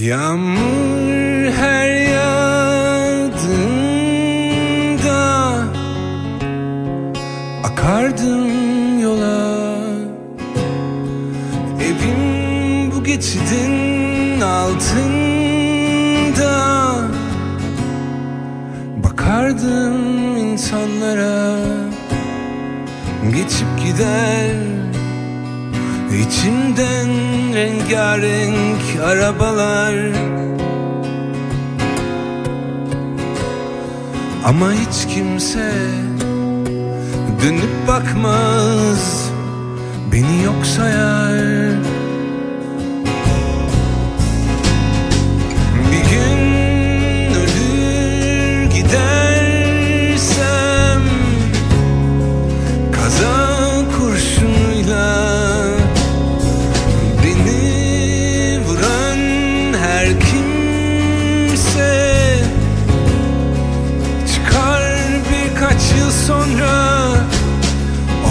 Yağmur her yağdığında Akardım yola. Evim bu geçidin altında. Bakardım insanlara Geçip gider İçimden rengarenk arabalar. Ama hiç kimse dönüp bakmaz Beni yok sayar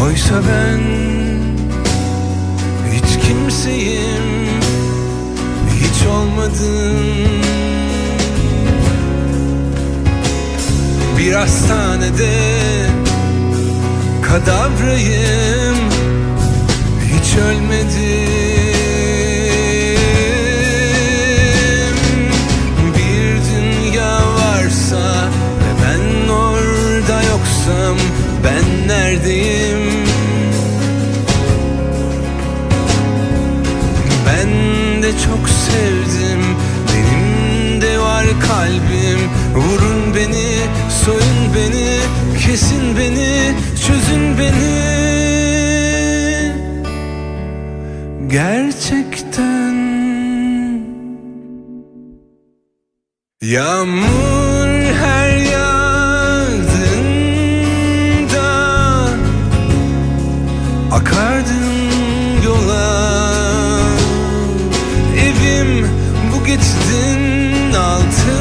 Oysa ben hiç kimseyim Hiç olmadım. Bir hastanede kadavrayım Hiç ölmedim çok sevdim. Benim de var kalbim. Vurun beni, soyun beni Kesin beni, çözün beni. Gerçekten Yağmur her yağdığında Akardım yola. I'll